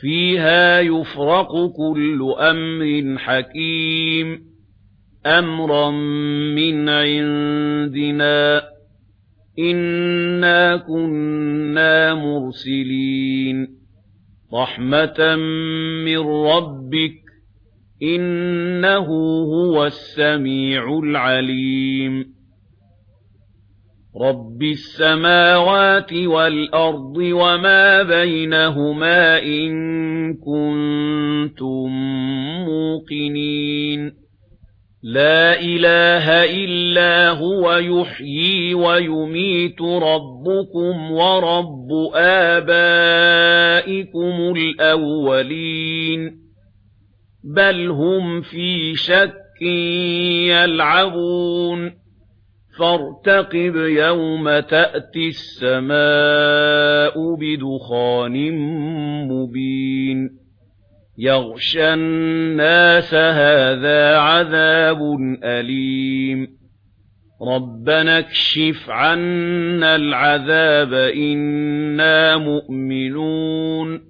فِيهَا يُفْرَقُ كُلُّ أَمْرٍ حَكِيمٍ أَمْرًا مِنْ عِنْدِنَا إِنَّا كُنَّا مُرْسِلِينَ رَحْمَةً مِنْ رَبِّكَ إِنَّهُ هُوَ السَّمِيعُ الْعَلِيمُ رَبِّ السَّمَاوَاتِ وَالْأَرْضِ وَمَا بَيْنَهُمَا إِن كُنتُم مُّوقِنِينَ لَا إِلَٰهَ إِلَّا هُوَ يُحْيِي وَيُمِيتُ رَبُّكُمْ وَرَبُّ آبَائِكُمُ الْأَوَّلِينَ بَلْ هُمْ فِي شَكٍّ يَلْعَبُونَ فارتقب يوم تأتي السماء بدخان مبين يغشى الناس هذا عذاب أليم ربنا اكشف عنا العذاب إنا مؤمنون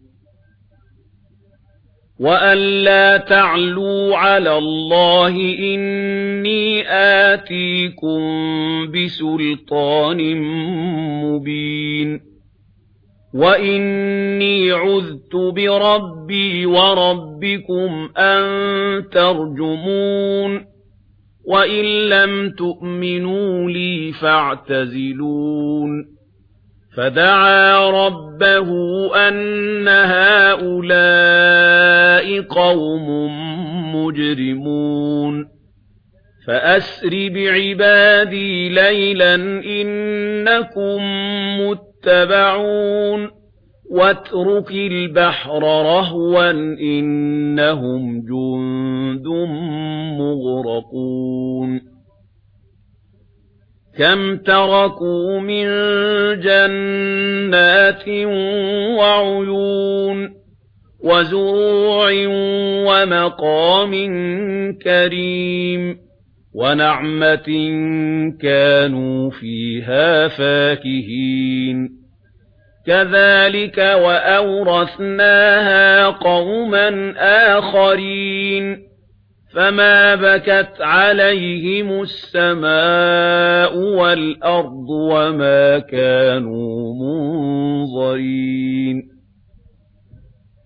وأن لا تعلوا على الله إني آتيكم بسلطان مبين وَإِنِّي عُذْتُ بِرَبِّي وَرَبِّكُمْ أَن تَرْجُمُونِ وَإِن لَّمْ تُؤْمِنُوا لِي فَاعْتَزِلُونِ فَدَعَا رَبَّهُ أَنَّ هَٰؤُلَاءِ قوم مجرمون. فأسر بعبادي ليلا إنكم متبعون. واترك البحر رهوا إنهم جند مغرقون. كم تركوا من جنات وعيون. وزروع ومقام كريم ونعمة كانوا فيها فاكهين. كذلك وأورثناها قوما آخرين. فما بكت عليهم السماء والأرض وما كانوا منظرين.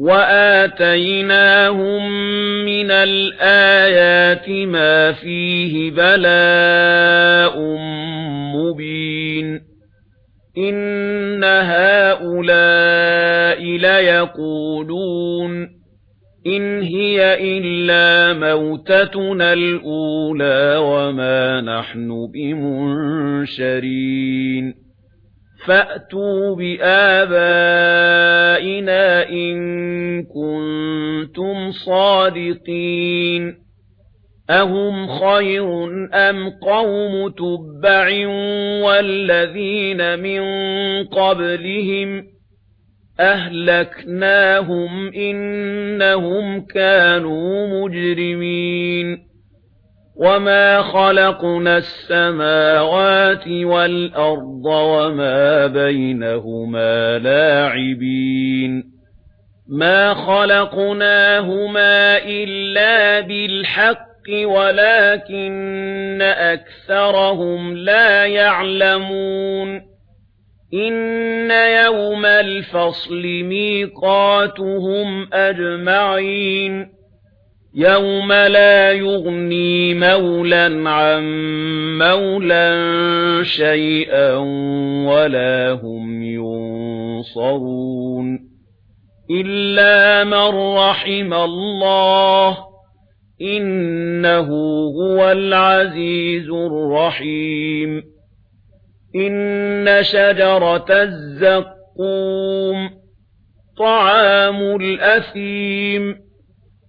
وَآتَيْنَاهُمْ مِنَ الْآيَاتِ مَا فِيهِ بَلَاءٌ مُبِينٌ إِنَّ هَؤُلَاءِ لَيَقُولُونَ إِنْ هِيَ إِلَّا مَوْتَتُنَا الْأُولَى وَمَا نَحْنُ بِمُنشَرِينَ فَأْتُوا بِآبَائِنَا إِن كُنتُمْ صَادِقِينَ أَهُمْ خَيْرٌ أَمْ قَوْمُ تُبَّعٍ وَالَّذِينَ مِن قَبْلِهِمْ أَهْلَكْنَاهُمْ إِنَّهُمْ كَانُوا مُجْرِمِينَ وَمَا خَلَقْنَا السَّمَاوَاتِ وَالْأَرْضَ وَمَا بَيْنَهُمَا لَاعِبِينَ مَا خَلَقْنَاهُمَا إِلَّا بِالْحَقِّ وَلَكِنَّ أَكْثَرَهُمْ لَا يَعْلَمُونَ إِنَّ يَوْمَ الْفَصْلِ مِيقَاتُهُمْ أَجْمَعِينَ يَوْمَ لَا يُغْنِي مَوْلًى عَن مَّوْلًى شَيْئًا وَلَا هُمْ يُنصَرُونَ إِلَّا مَن رَّحِمَ اللَّهُ إِنَّهُ هُوَ الْعَزِيزُ الرَّحِيمُ إِنَّ شَجَرَةَ الزَّقُّومِ طَعَامُ الْأَثِيمِ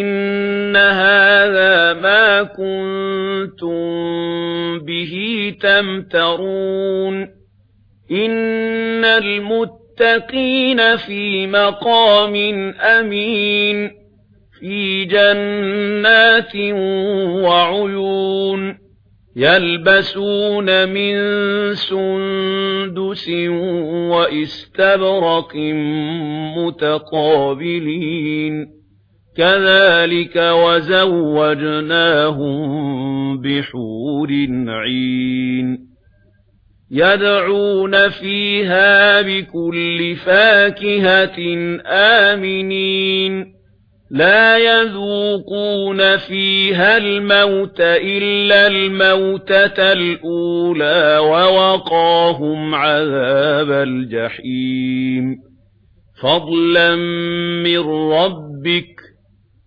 إِنَّ هَذَا مَا كُنتُم بِهِ تَمْتَرُونَ إِنَّ الْمُتَّقِينَ فِي مَقَامٍ أَمِينٍ فِي جَنَّاتٍ وَعُيُونٍ يَلْبَسُونَ مِن سُندُسٍ وَإِسْتَبْرَقٍ مُتَقَابِلِينَ كَذَلِكَ وَزَوَّجْنَاهُمْ بِحُورٍ عِينٍ يَدْعُونَ فِيهَا بِكُلِّ فَاكِهَةٍ آمِنِينَ لَا يَذُوقُونَ فِيهَا الْمَوْتَ إِلَّا الْمَوْتَةَ الْأُولَى وَوَقَاهُمْ عَذَابَ الْجَحِيمِ فَضْلًا مِنْ رَبِّكَ